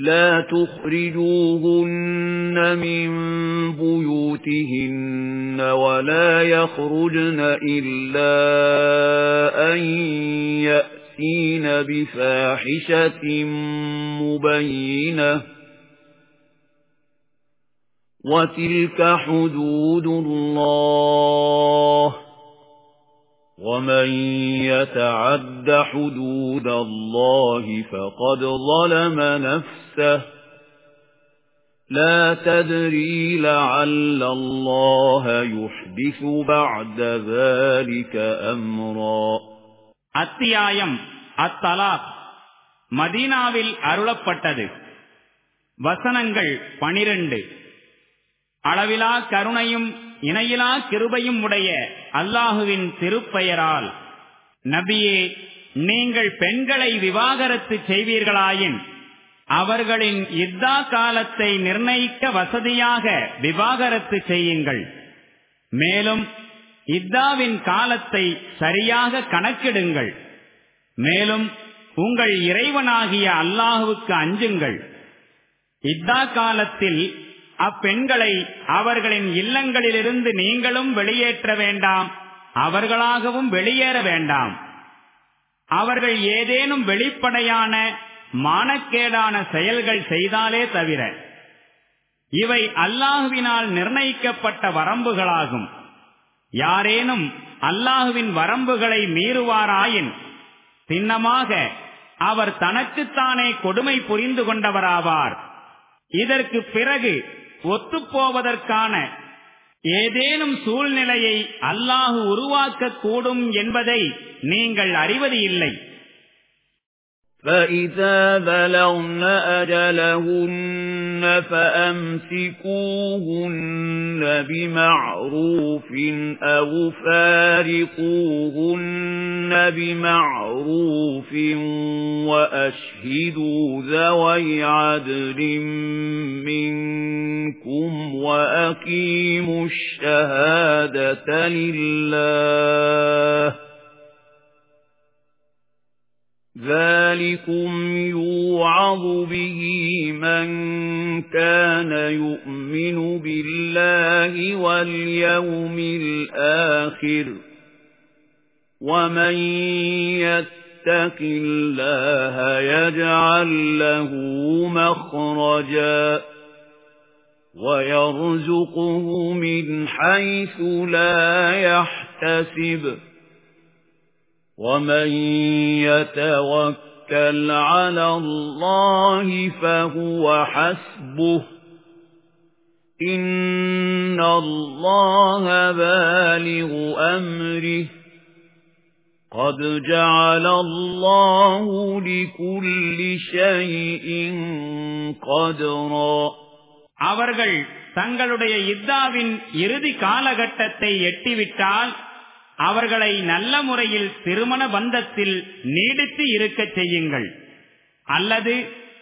لا تخرجوهن من بيوتهن ولا يخرجن إلا أن يأتين بفاحشة مبينة. وتلك حدود الله. ومن يتعد حدود الله فقد ظلم نفسه لا تدري لعل الله يحدث بعد ذلك أمرا அத்தியாயம் அத்தலாக் மதீனாவில் அருளப்பட்டது வசனங்கள் பனிரெண்டு அளவிலா கருணையும் இணையிலா கிருபையும் உடைய அல்லாஹுவின் திருப்பெயரால் நபியே நீங்கள் பெண்களை விவாகரத்து செய்வீர்களாயின் அவர்களின் இத்தா காலத்தை நிர்ணயிக்க வசதியாக விவாகரத்து செய்யுங்கள். மேலும் இத்தாவின் காலத்தை சரியாக கணக்கிடுங்கள். மேலும் உங்கள் இறைவனாகிய அல்லாஹுவுக்கு அஞ்சுங்கள். இத்தா காலத்தில் அப்பெண்களை அவர்களின் இல்லங்களிலிருந்து நீங்களும் வெளியேற்ற வேண்டாம். அவர்களாகவும் வெளியேற வேண்டாம். அவர்கள் ஏதேனும் வெளிப்படையான மானக்கேடான செயல்கள் செய்தாலே தவிர இவை அல்லாஹுவினால் நிர்ணயிக்கப்பட்ட வரம்புகளாகும். யாரேனும் அல்லாஹுவின் வரம்புகளை மீறுவாராயின் சின்னமாக அவர் தனக்குத்தானே கொடுமை புரிந்து கொண்டவராவார். இதற்கு பிறகு ஒத்துப்போவதற்கான ஏதேனும் சூழ்நிலையை அல்லாஹு உருவாக்கக்கூடும் என்பதை நீங்கள் அறிவது இல்லை. فَإِذَا بَلَغْنَ أَجَلَهُنَّ فَأَمْسِكُوهُنَّ بِمَعْرُوفٍ أَوْ فَارِقُوهُنَّ بِمَعْرُوفٍ وَأَشْهِدُوا ذَوَيْ عَدْلٍ مِنكُمْ وَأَقِيمُوا الشَّهَادَةَ لِلَّهِ ذَلِكُمْ يُوعَظُ بِهِ مَنْ كَانَ يُؤْمِنُ بِاللَّهِ وَالْيَوْمِ الْآخِرِ وَمَنْ يَتَّقِ اللَّهَ يَجْعَلْ لَهُ مَخْرَجًا وَيَرْزُقْهُ مِنْ حَيْثُ لَا يَحْتَسِبُ وَمَن يَتَوَكَّلْ عَلَى اللَّهِ فَهُوَ حَسْبُهُ إِنَّ اللَّهَ بَالِغُ أَمْرِهِ قَدْ جَعَلَ اللَّهُ لِكُلِّ شَيْءٍ قَدْرًا அவர்கள் தங்களுடைய இத்தாவின் இறுதி காலகட்டத்தை எட்டிவிட்டால் அவர்களை நல்ல முறையில் திருமண பந்தத்தில் நீடித்து இருக்க செய்யுங்கள். அல்லது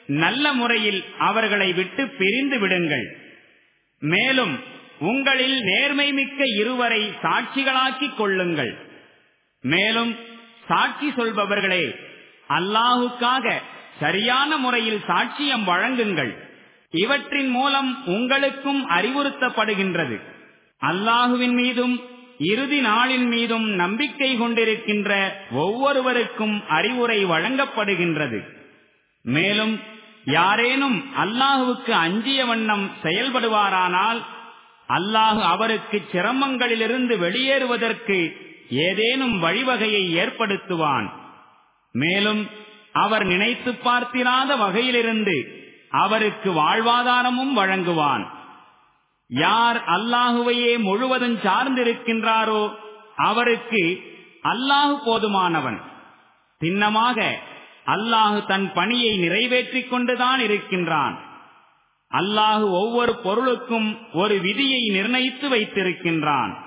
நல்ல முறையில் அவர்களை விட்டு பிரிந்து விடுங்கள். மேலும் உங்களில் நேர்மை மிக்க இருவரை சாட்சிகளாக்கிக் கொள்ளுங்கள். மேலும் சாட்சி சொல்பவர்களே அல்லாஹுக்காக சரியான முறையில் சாட்சியம் வழங்குங்கள். இவற்றின் மூலம் உங்களுக்கும் அறிவுறுத்தப்படுகின்றது. அல்லாஹுவின் மீதும் இறுதி நாளின் மீதும் நம்பிக்கை கொண்டிருக்கின்ற ஒவ்வொருவருக்கும் அறிவுரை வழங்கப்படுகின்றது. மேலும் யாரேனும் அல்லாஹுவுக்கு அஞ்சிய வண்ணம் செயல்படுவாரானால் அல்லாஹு அவருக்கு சிரமங்களிலிருந்து வெளியேறுவதற்கு ஏதேனும் வழிவகையை ஏற்படுத்துவான். மேலும் அவர் நினைத்து பார்த்திராத வகையிலிருந்து அவருக்கு வாழ்வாதாரமும் வழங்குவான். யார் அல்லாஹுவையே முழுவதும் சார்ந்திருக்கின்றாரோ அவருக்கு அல்லாஹு போதுமானவன். சின்னமாக அல்லாஹு தன் பணியை நிறைவேற்றிக் கொண்டுதான் இருக்கின்றான். அல்லாஹு ஒவ்வொரு பொருளுக்கும் ஒரு விதியை நிர்ணயித்து வைத்திருக்கின்றான்.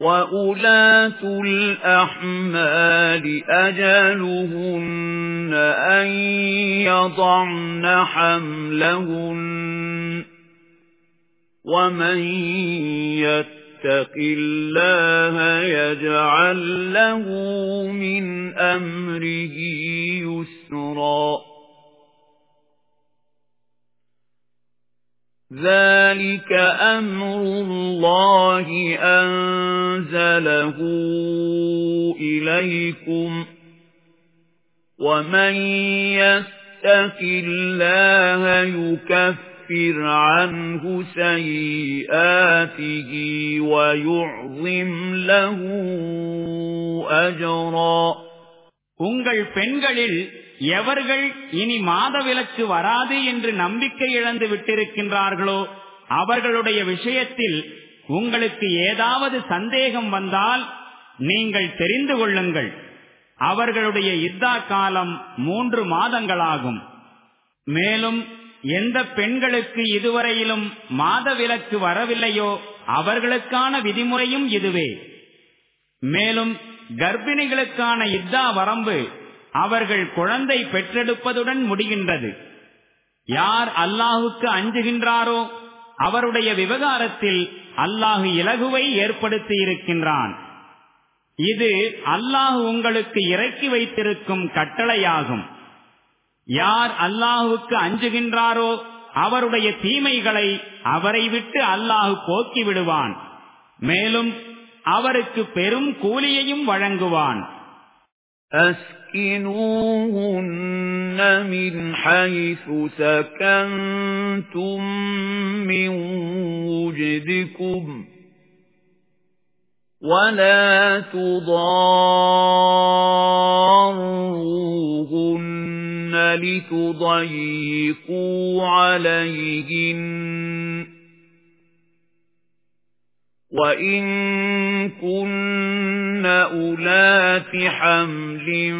وَأُولَاتُ الْأَحْمَالِ أَجَلُهُنَّ أَن يَضَعْنَ حَمْلَهُنَّ وَمَن يَتَّقِ اللَّهَ يَجْعَل لَّهُ مِنْ أَمْرِهِ يُسْرًا أَمْرُ اللَّهِ أَنزَلَهُ إِلَيْكُمْ وَمَن يَتَّقِ اللَّهَ يُكَفِّرْ عَنْهُ سَيِّئَاتِهِ وَيُعْظِمْ لَهُ أَجْرًا உங்கள் பெண்களில் எவர்கள் இனி மாதவிலக்கு வராது என்று நம்பிக்கை இழந்து விட்டிருக்கின்றார்களோ அவர்களுடைய விஷயத்தில் உங்களுக்கு ஏதாவது சந்தேகம் வந்தால் நீங்கள் தெரிந்து கொள்ளுங்கள். அவர்களுடைய இத்தா காலம் மூன்று மாதங்களாகும். மேலும் எந்த பெண்களுக்கு இதுவரையிலும் மாத விலக்கு வரவில்லையோ அவர்களுக்கான விதிமுறையும் இதுவே. மேலும் கர்ப்பிணிகளுக்கான இத்தா வரம்பு அவர்கள் குழந்தை பெற்றெடுப்பதுடன் முடிகின்றது. யார் அல்லாஹுக்கு அஞ்சுகின்றாரோ அவருடைய விவகாரத்தில் அல்லாஹு இலகுவை ஏற்படுத்தி இருக்கின்றான். இது அல்லாஹு உங்களுக்கு இறக்கி வைத்திருக்கும் கட்டளையாகும். யார் அல்லாஹுக்கு அஞ்சுகின்றாரோ அவருடைய தீமைகளை அவரை விட்டு அல்லாஹு போக்கி விடுவான் மேலும் அவருக்கு பெரும் கூலியையும் வழங்குவான். أسكنوهن من حيث سكنتم من وجدكم ولا تضاروهن لتضيقوا عليهن. وَإِن كُنَّ أُولَاتِ حَمْلٍ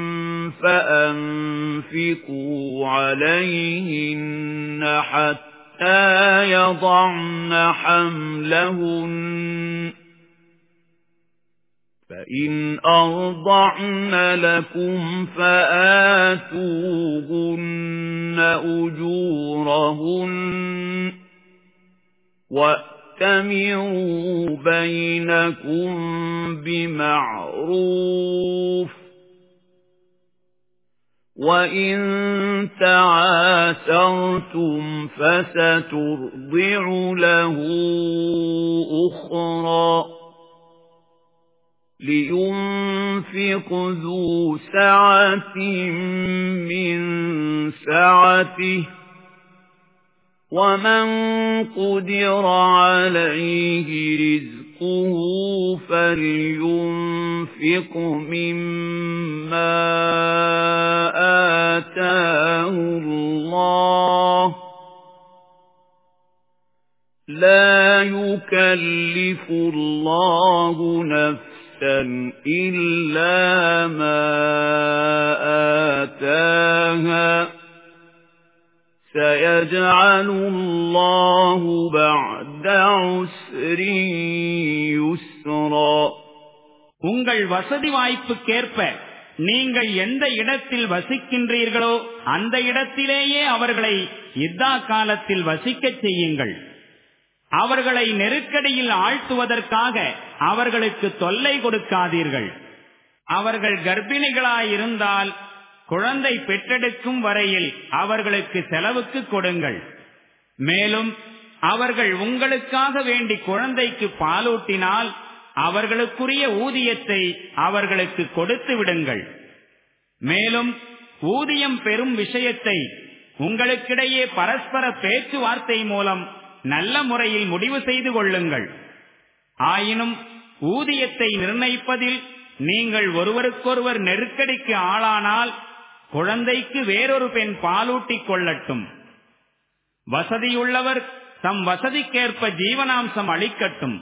فَأَنفِقُوا عَلَيْهِنَّ حَتَّى يَضَعْنَ حَمْلَهُنَّ. فَإِنْ أَرْضَعْنَ لَكُمْ فَآتُوهُنَّ أُجُورَهُنَّ. وَأْتَمِرُوا بَيْنَكُمْ بِمَعْرُوفٍ وَإِن تَعَاسَرْتُمْ فَسَتُرْضِعُ لَهُ أُخْرَى لِيُنْفِقْ ذُو سَعَةٍ مِنْ سَعَتِهِ وَمَنْ قُدِرَ عَلَيْهِ رِزْقُهُ فَلْيُنْفِقْ مِمَّا آتَاهُ اللَّهُ لَا يُكَلِّفُ اللَّهُ نَفْسًا إِلَّا مَا آتَاهَا سَيَجْعَلُ اللَّهُ بَعْدَ عُسْرٍ يُسْرًا உங்கள் வசதி வாய்ப்புக்கேற்ப நீங்கள் எந்த இடத்தில் வசிக்கின்றீர்களோ அந்த இடத்திலேயே அவர்களை இத்தா காலத்தில் வசிக்கச் செய்யுங்கள் அவர்களை நெருக்கடியில் ஆழ்த்துவதற்காக அவர்களுக்கு தொல்லை கொடுக்காதீர்கள் அவர்கள் கர்ப்பிணிகளாயிருந்தால் குழந்தை பெற்றெடுக்கும் வரையில் அவர்களுக்கு செலவுக்கு கொடுங்கள். மேலும் அவர்கள் உங்களுக்காக வேண்டி குழந்தைக்கு பாலூட்டினால் அவர்களுக்குரிய ஊதியத்தை அவர்களுக்கு கொடுத்து விடுங்கள். மேலும் ஊதியம் பெறும் விஷயத்தை உங்களுக்கிடையே பரஸ்பர பேச்சுவார்த்தை மூலம் நல்ல முறையில் முடிவு செய்து கொள்ளுங்கள். ஆயினும் ஊதியத்தை நிர்ணயிப்பதில் நீங்கள் ஒருவருக்கொருவர் நெருக்கடிக்கு ஆளானால் குழந்தைக்கு வேறொரு பெண் பாலூட்டிக் கொள்ளட்டும். வசதியுள்ளவர் தம் வசதிக்கேற்ப ஜீவனாம்சம் அளிக்கட்டும்.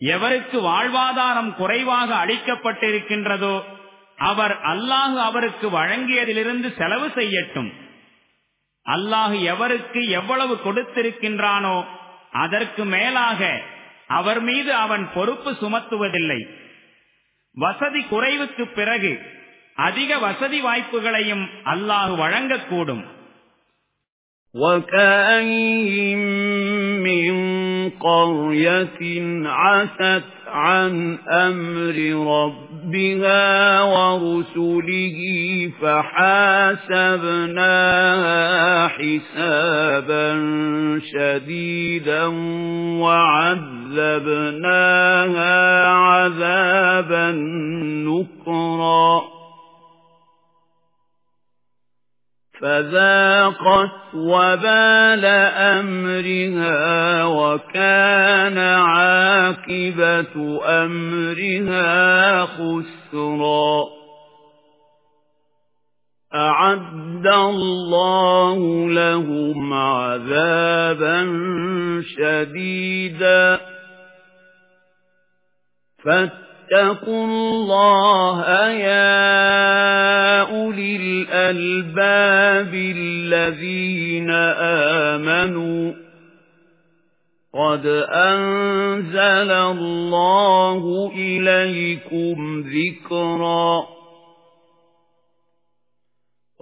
எவருக்கு வாழ்வாதாரம் குறைவாக அளிக்கப்பட்டிருக்கின்றதோ அவர் அல்லாஹு அவருக்கு வழங்கியதிலிருந்து செலவு செய்யட்டும். அல்லாஹு எவருக்கு எவ்வளவு கொடுத்திருக்கின்றானோ அதற்கு மேலாக அவர் மீது அவன் பொறுப்பு சுமத்துவதில்லை. வசதி குறைவுக்கு பிறகு அதிக வசதி வாய்ப்புகளையும் அல்லாஹு வழங்கக்கூடும் وَكَأَيِّن مِّن قَرْيَةٍ عَتَتْ عَنْ أَمْرِ رَبِّهَا وَرُسُلِهِ فَحَاسَبْنَاهَا حِسَابًا شَدِيدًا وَعَذَّبْنَاهَا عَذَابًا نُكْرًا فذاقت وبال أمرها وكان عاقبة أمرها خسرا. أعد الله لهم عذابا شديدا. فاتقوا الله يا أولي الألباب الذين آمنوا قد أنزل الله إليكم ذكرًا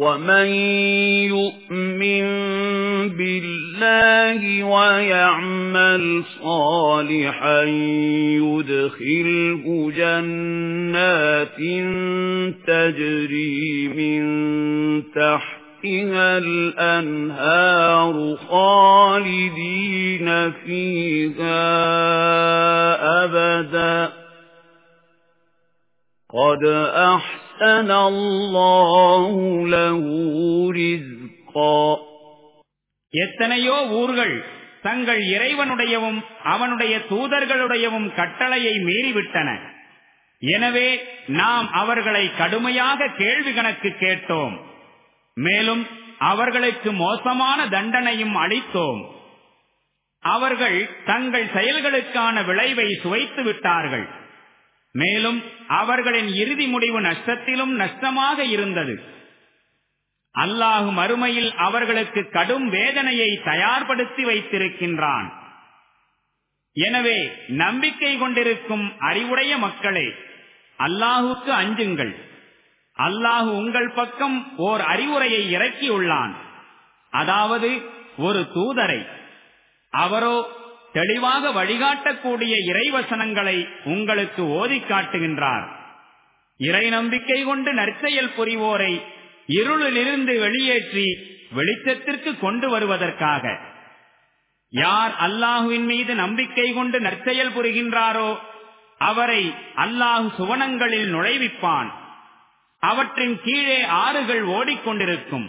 وَمَن يُؤْمِن بِاللَّهِ وَيَعْمَلْ صَالِحًا يُدْخِلْهُ جَنَّاتٍ تَجْرِي مِن تَحْتِهَا الْأَنْهَارُ خَالِدِينَ فِيهَا أَبَدًا قَدْ أَحْسَنَ أَحْسَنَ اللَّهُ لَهُ رِزْقًا எத்தனையோ ஊர்கள் தங்கள் இறைவனுடையவும் அவனுடைய தூதர்களுடையவும் கட்டளையை மீறிவிட்டன எனவே நாம் அவர்களை கடுமையாக கேள்வி கணக்கு கேட்டோம் மேலும் அவர்களுக்கு மோசமான தண்டனையும் அளித்தோம் அவர்கள் தங்கள் செயல்களுக்கான விளைவை சுவைத்து விட்டார்கள் மேலும் அவர்களின் இறுதி முடிவு நஷ்டத்திலும் நஷ்டமாக இருந்தது. அல்லாஹு மறுமையில் அவர்களுக்கு கடும் வேதனையை தயார்படுத்தி வைத்திருக்கின்றான். எனவே நம்பிக்கை கொண்டிருக்கும் அறிவுடைய மக்களே அல்லாஹுக்கு அஞ்சுங்கள். அல்லாஹு உங்கள் பக்கம் ஓர் அறிவுரையை இறக்கியுள்ளான். அதாவது ஒரு தூதரை அவரோ தெளிவாக வழிகாட்டக்கூடிய இறைவசனங்களை உங்களுக்கு ஓதி காட்டுகின்றார். இறை நம்பிக்கை கொண்டு நற்செயல் புரிவோரை இருளிலிருந்து வெளியேற்றி வெளிச்சத்திற்கு கொண்டு வருவதற்காக. யார் அல்லாஹுவின் மீது நம்பிக்கை கொண்டு நற்செயல் புரிகின்றாரோ அவரை அல்லாஹு சுவனங்களில் நுழைவிப்பான். அவற்றின் கீழே ஆறுகள் ஓடிக்கொண்டிருக்கும்.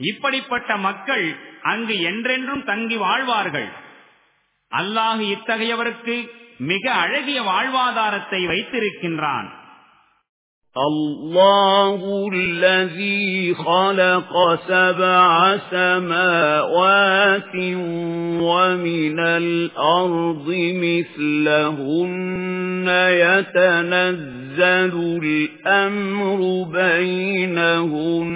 இப்படிப்பட்ட மக்கள் அங்கு என்றென்றும் தங்கி வாழ்வார்கள். அல்லாஹு இத்தகையவருக்கு மிக அழகிய வாழ்வாதாரத்தை வைத்திருக்கின்றான் الله الذي خلق سبع سماوات ومن الأرض مثلهن يتنزل الأمر بينهن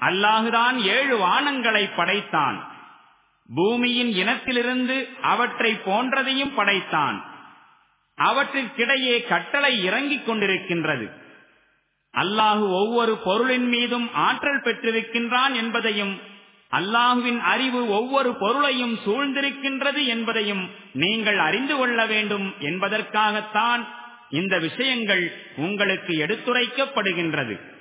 அல்லாஹுதான் ஏழு வானங்களை படைத்தான். பூமியின் இனத்திலிருந்து அவற்றை போன்றதையும் படைத்தான். அவற்றிற்கிடையே கட்டளை இறங்கிக் கொண்டிருக்கின்றது. அல்லாஹு ஒவ்வொரு பொருளின் மீதும் ஆற்றல் பெற்றிருக்கின்றான் என்பதையும் அல்லாஹுவின் அறிவு ஒவ்வொரு பொருளையும் சூழ்ந்திருக்கின்றது என்பதையும் நீங்கள் அறிந்து கொள்ள வேண்டும் என்பதற்காகத்தான் இந்த விஷயங்கள் உங்களுக்கு எடுத்துரைக்கப்படுகின்றது.